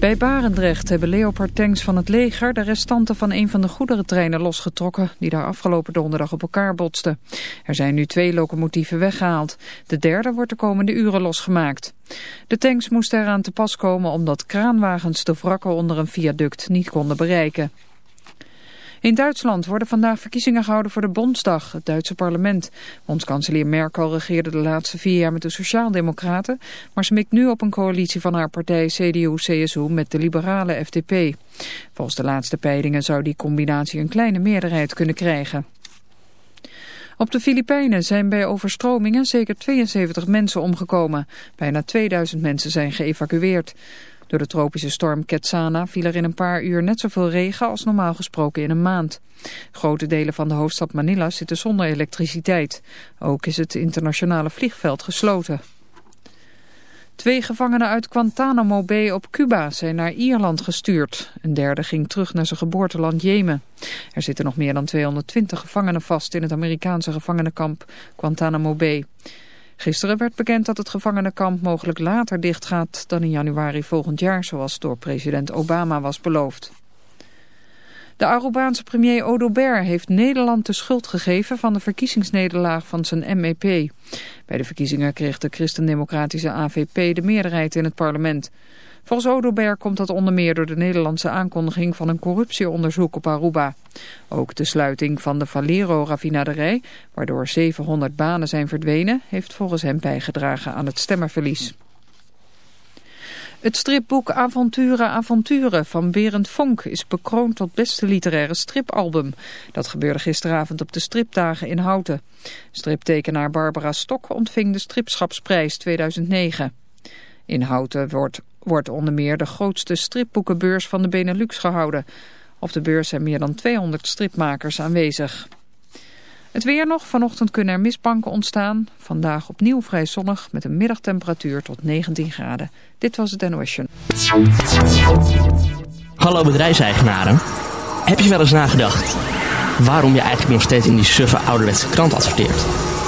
Bij Barendrecht hebben Leopard-tanks van het leger de restanten van een van de goederentreinen losgetrokken die daar afgelopen donderdag op elkaar botsten. Er zijn nu twee locomotieven weggehaald. De derde wordt de komende uren losgemaakt. De tanks moesten eraan te pas komen omdat kraanwagens de wrakken onder een viaduct niet konden bereiken. In Duitsland worden vandaag verkiezingen gehouden voor de Bondsdag, het Duitse parlement. Bondskanselier Merkel regeerde de laatste vier jaar met de Sociaaldemocraten, maar ze mikt nu op een coalitie van haar partij CDU-CSU met de liberale FDP. Volgens de laatste peilingen zou die combinatie een kleine meerderheid kunnen krijgen. Op de Filipijnen zijn bij overstromingen zeker 72 mensen omgekomen. Bijna 2000 mensen zijn geëvacueerd. Door de tropische storm Ketsana viel er in een paar uur net zoveel regen als normaal gesproken in een maand. Grote delen van de hoofdstad Manila zitten zonder elektriciteit. Ook is het internationale vliegveld gesloten. Twee gevangenen uit Guantanamo Bay op Cuba zijn naar Ierland gestuurd. Een derde ging terug naar zijn geboorteland Jemen. Er zitten nog meer dan 220 gevangenen vast in het Amerikaanse gevangenenkamp Guantanamo Bay. Gisteren werd bekend dat het gevangenenkamp mogelijk later dichtgaat dan in januari volgend jaar, zoals door president Obama was beloofd. De Arubaanse premier Odober heeft Nederland de schuld gegeven van de verkiezingsnederlaag van zijn MEP. Bij de verkiezingen kreeg de christendemocratische AVP de meerderheid in het parlement. Volgens Odober komt dat onder meer door de Nederlandse aankondiging van een corruptieonderzoek op Aruba. Ook de sluiting van de Valero-raffinaderij, waardoor 700 banen zijn verdwenen, heeft volgens hem bijgedragen aan het stemmerverlies. Het stripboek Avonturen Avonturen van Berend Vonk is bekroond tot beste literaire stripalbum. Dat gebeurde gisteravond op de stripdagen in Houten. Striptekenaar Barbara Stok ontving de Stripschapsprijs 2009. In Houten wordt, wordt onder meer de grootste stripboekenbeurs van de Benelux gehouden. Op de beurs zijn meer dan 200 stripmakers aanwezig. Het weer nog. Vanochtend kunnen er mistbanken ontstaan. Vandaag opnieuw vrij zonnig met een middagtemperatuur tot 19 graden. Dit was het NOS Hallo bedrijfseigenaren. Heb je wel eens nagedacht waarom je eigenlijk nog steeds in die suffe ouderwetse krant adverteert?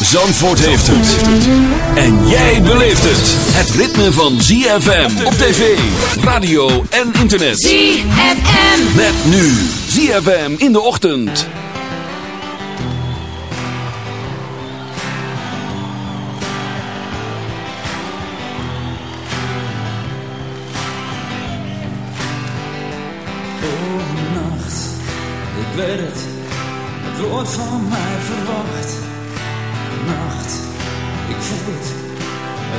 Zandvoort heeft het. En jij beleeft het. Het ritme van ZFM op tv, radio en internet. ZFM. Met nu ZFM in de ochtend. Oh, nacht, ik weet het, het wordt van mij verwacht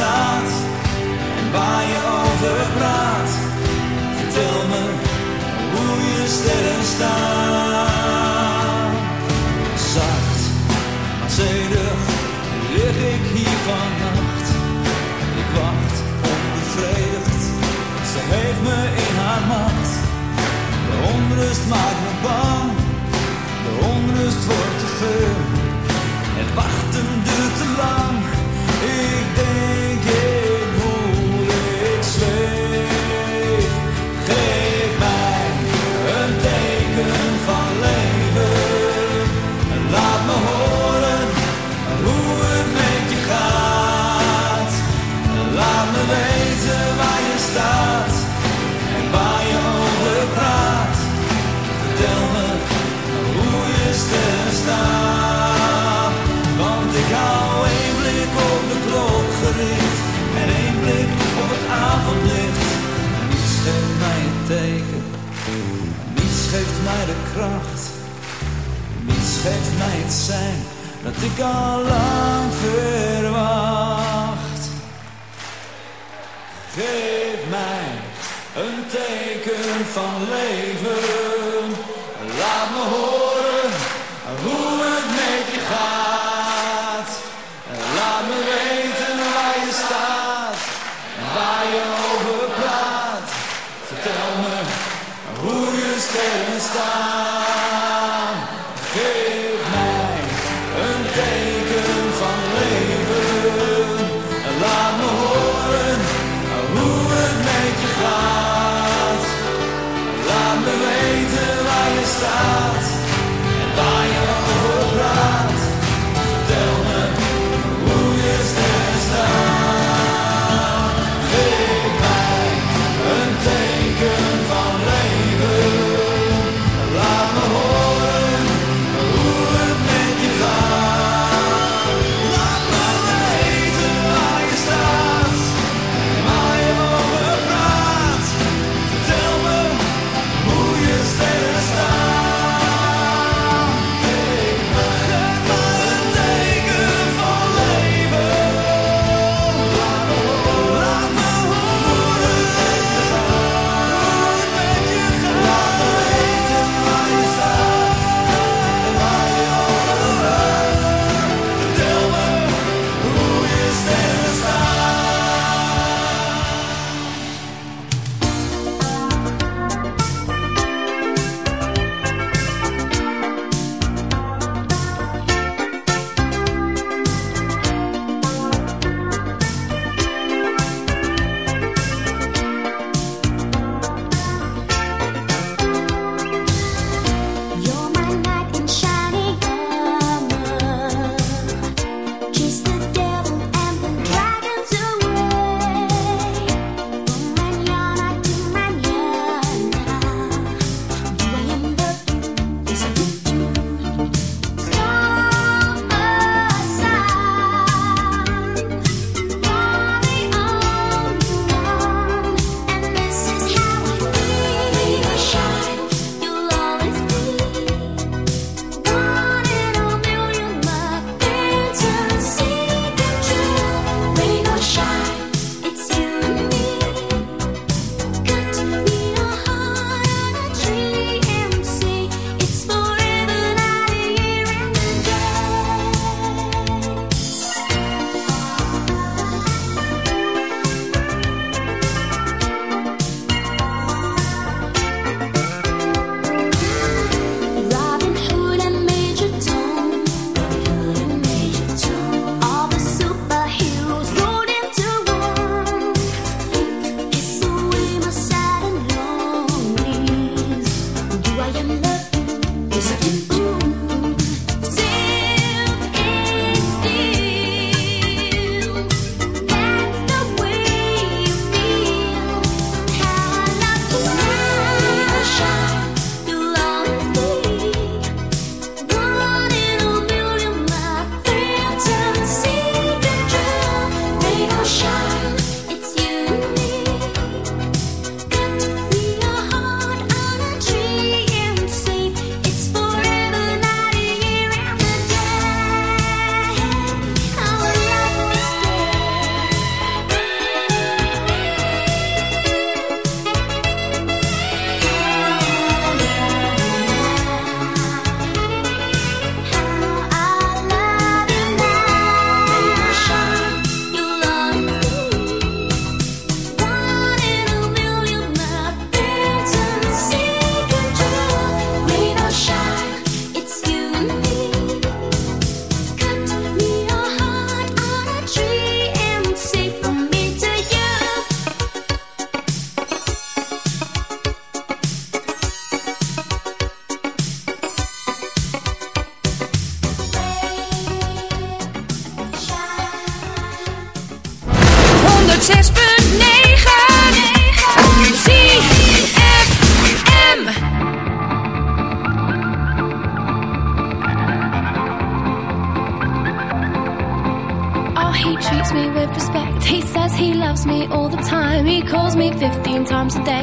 en waar je over praat. Vertel me hoe je sterren staan. Zacht, maar zedig lig ik hier vannacht. Ik wacht onbevredigd, ze heeft me in haar macht. De onrust maakt me bang, de onrust wordt te veel. Het wachten duurt te lang. Ik denk, mij de kracht. Niets mij het zijn dat ik al lang verwacht. Geef mij een teken van leven. Laat me horen hoe het met je gaat. Laat me weten waar je staat waar je ser está.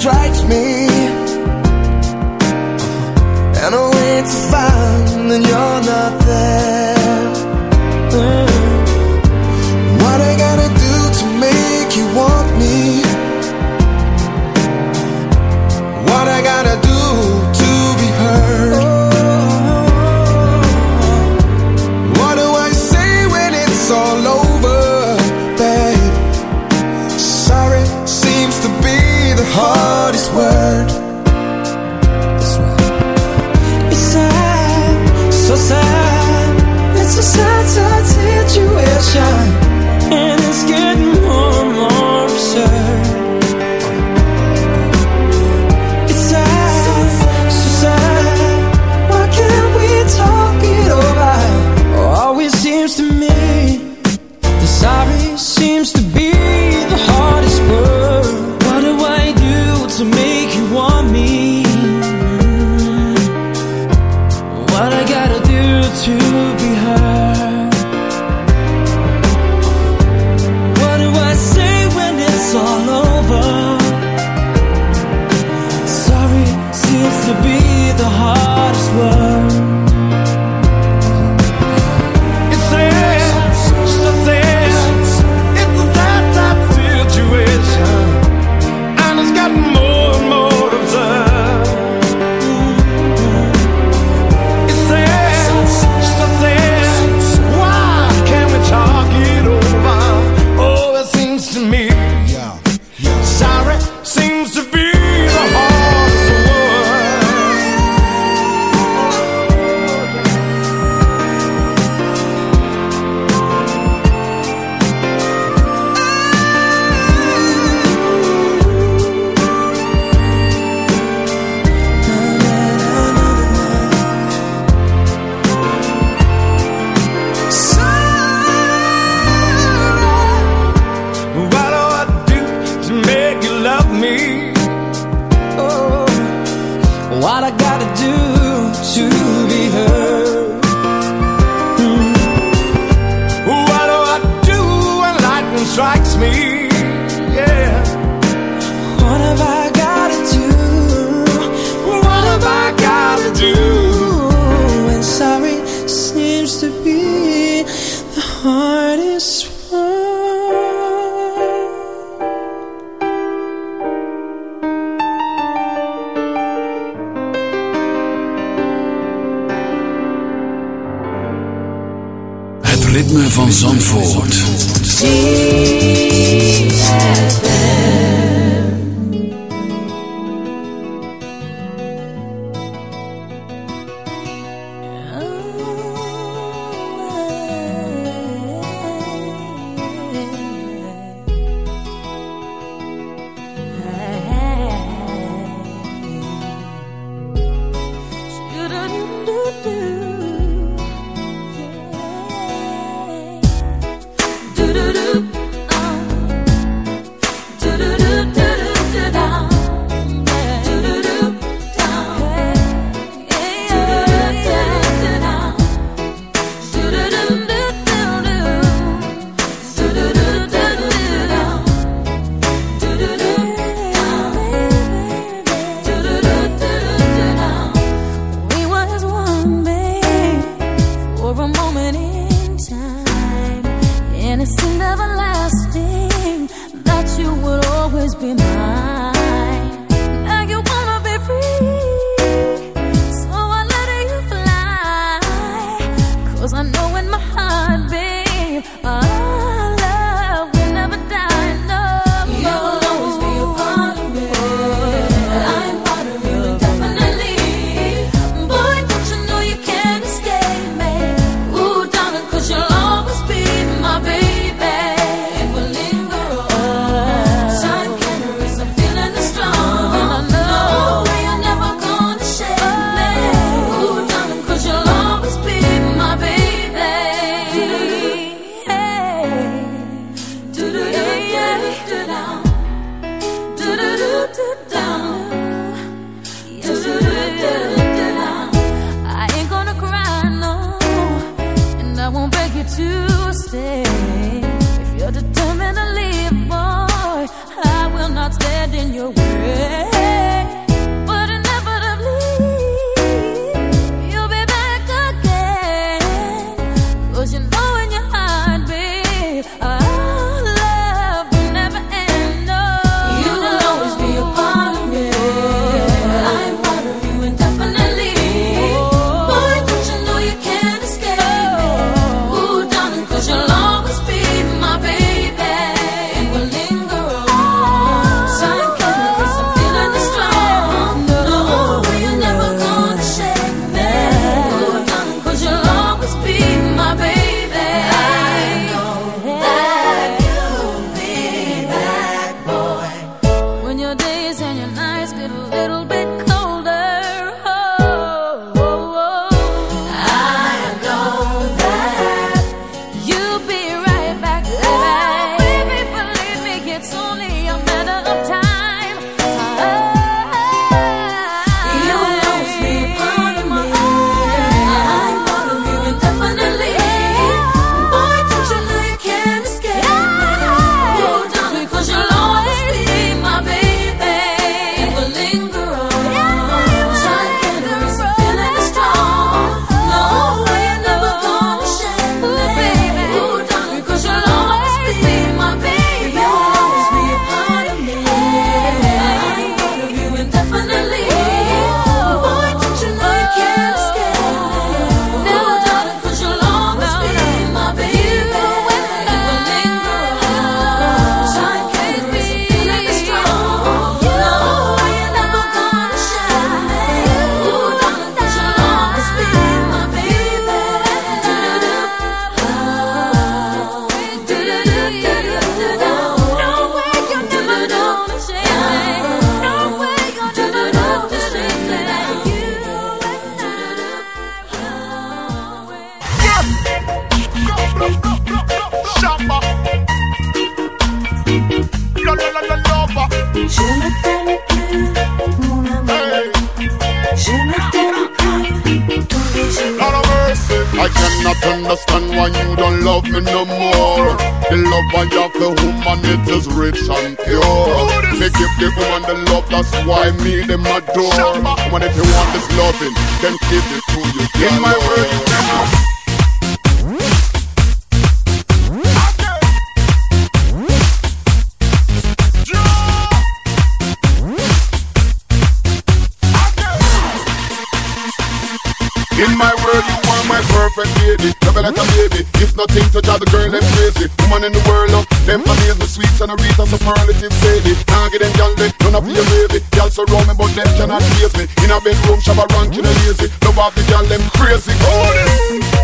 Strikes me? Rich and pure. Me give the woman the love, that's why me them adore. Woman, if you want this loving, then give it to you. In my world, you cannot. In my world, you are my perfect lady. Love like a baby. It's nothing to drive the girl them crazy. Woman in the world, love them amaze me sweet and a Rita superlative sadie. Can't get them gal they none of your baby. Gal surround me, but them cannot face me. In a bedroom, shabba ranking and lazy. Love off the gal them crazy. Oh, I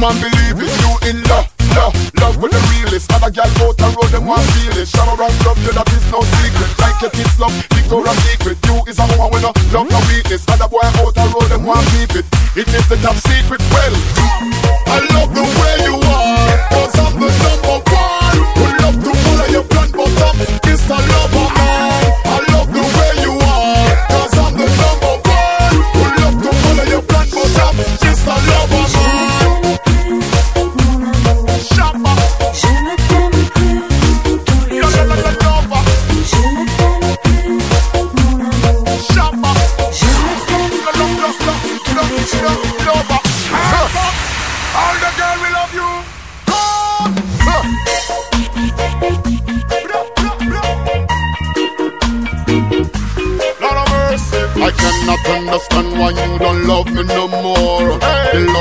Woman, believe it, you in love, love, love with the realest. Other gal out the road, them want feel it. Shallow round love, you that is no secret. Like your kids love, Victoria's Secret. You is a woman with no love, no weakness. Other boy out the road, them want keep it. It is the top secret. Well, understand why you don't love me no.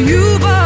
you, but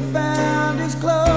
we found his clothes.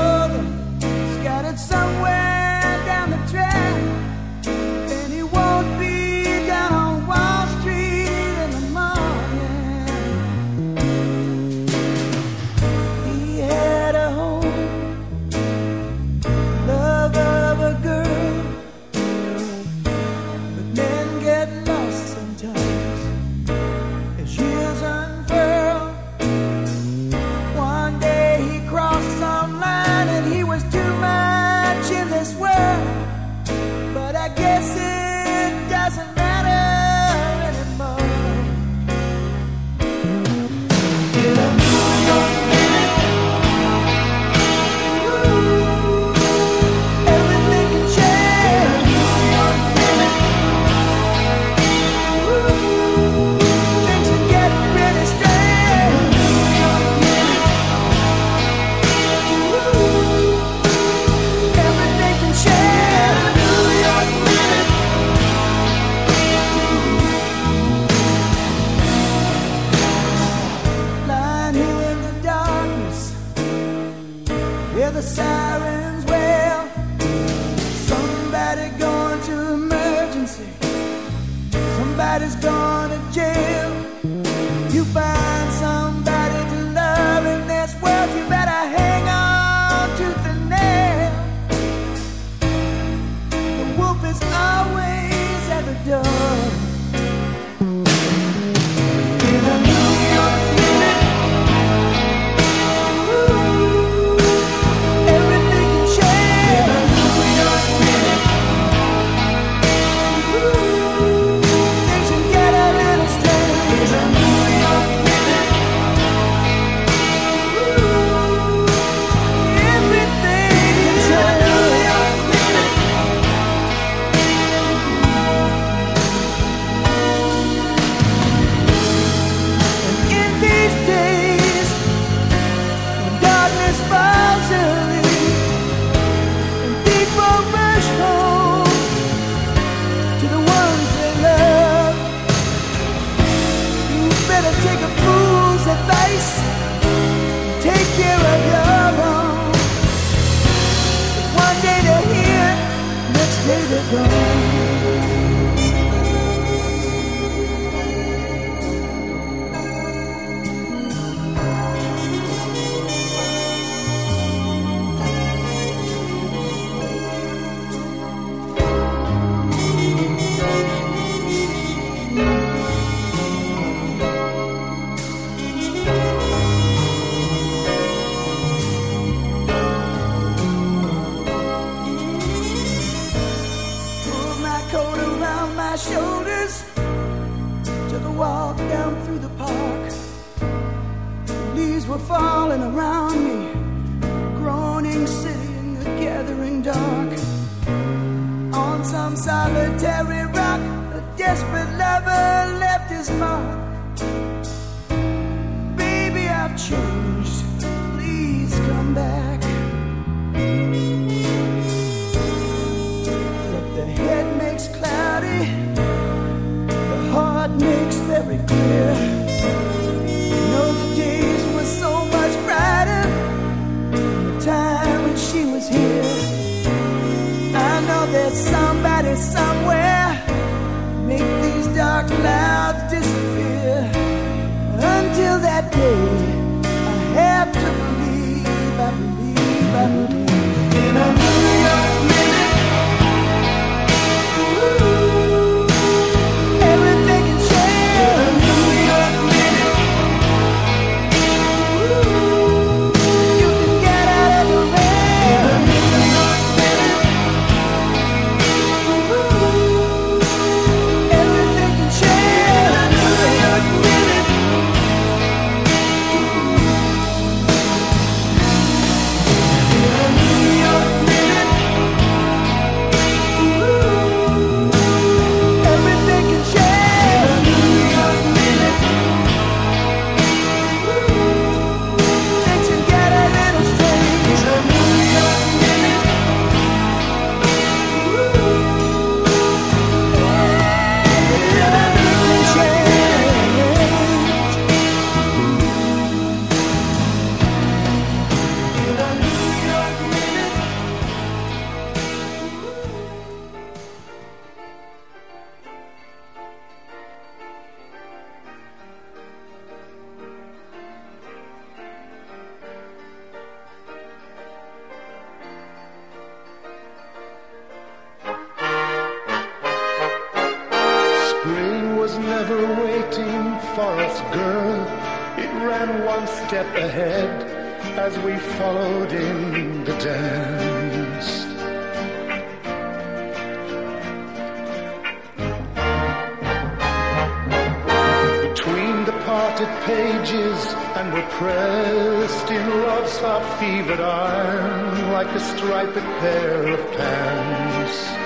pages and were pressed in love's hot fevered iron like a striped pair of pants.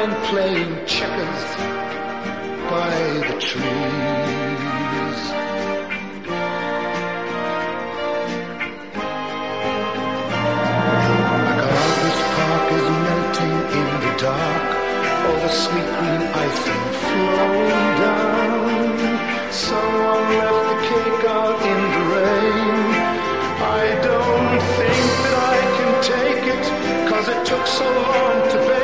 mind playing checkers by the trees. My God, this park is melting in the dark. All the sweet green ice icing flowing down. Someone left the cake out in the rain. I don't think that I can take it, cause it took so long to bake.